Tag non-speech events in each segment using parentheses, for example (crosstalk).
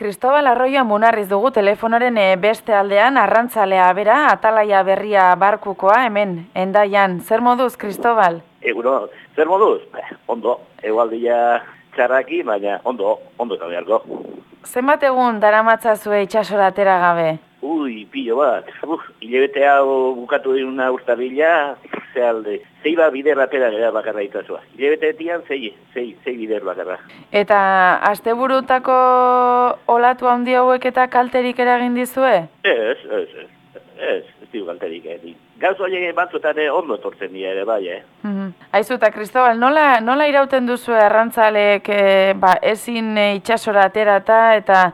Kristobal Arroio Munarriz dugu telefonaren eh, beste aldean, arrantzalea bera, atalaia berria barkukoa, hemen, endaian. Zer moduz, Kristobal? Eguno, zer moduz? Eh, ondo, egualdia txarraki, baina ondo, ondo eta beharko. Zenbat egun daramatzazue itxasora atera gabe? Ui, pillo bat. Uf, hilebete hau bukatu dinuna urtabila, ze alde. Zei ba bider atera gara bakarra itazua. Hilebete etian, zei, zei, zei bider bakarra. Eta asteburutako olatu handi hauek eta kalterik eragin dizue? Ez, ez, ez. Ez, ez diu galterik egin. Gauzo horiek batzuetan ere ondo etortzen dira ere, bai, eh? Mhm. Aizu eta Kristobal, nola, nola irauten duzu arrantzalek e, ba, ezin e, itxasora aterata eta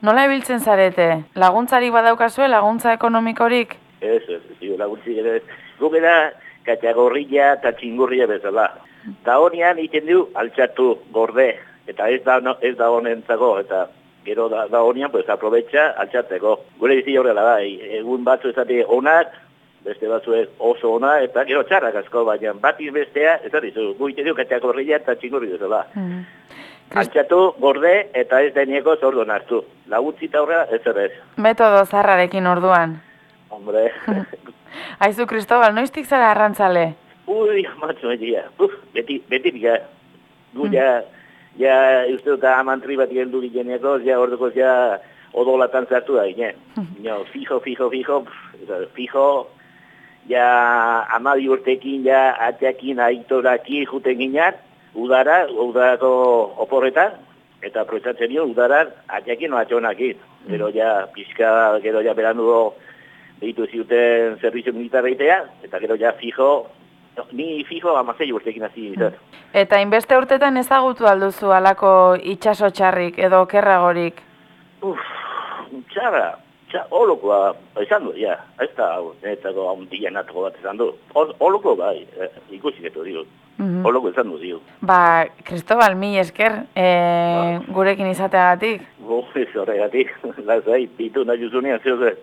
nola ibiltzen zarete? Laguntzarik badaukazue, laguntza ekonomikorik? Ez, ez, ez laguntzik ere. Gukera, katxagorria eta txingurria bezala. Da honian iten du altxatu gorde, eta ez da, no, ez da honentzako, eta gero da, da honian, pues, aprobetxa altxatzeko. Gure bizi horrela da, e- egun batzu ezate onak, beste batzuek oso ona, eta gero txarrak asko, baina batiz bestea, ez da dizu, gu iten du katxagorria eta txingurri bezala. Krist- Altxatu gorde, eta ez denieko zordo hartu. Laguntzi eta horrela, ez zer ez. Metodo zarrarekin orduan. Hombre, (laughs) Aizu Kristobal, noiztik zara arrantzale? Ui, matzo egia. Beti, beti bika. Gu ja, ja, uste dut amantri bat geldu gineako, ja, orduko ja, odolatan zartu da, gine. No, fijo, fijo, fijo, pf, eta fijo, ja, amadi urtekin, ja, atxakin, aitoraki, juten ginean, udara, udarako oporretan, eta aprobetsatzen dio, udaran, atxakin, no atxonakin. Gero ja, pixka, gero ja, berandu deitu ziuten servizio militarra itea, eta gero ja fijo, no, ni fijo amazei urtekin hasi izan. Eta inbeste urtetan ezagutu alduzu alako itxaso txarrik edo kerragorik? Uf, txarra, txarra, holokoa, izan du, ja, ez da, netako handian atako bat izan du. Hol- Holoko bai, eh, ikusi getu dio, Mhm. holoko izan du dio. Ba, Kristobal, mi esker e, gurekin izateagatik. Go, ez horregatik, (laughs) lazai, bitu nahi uzunean, zeu ze.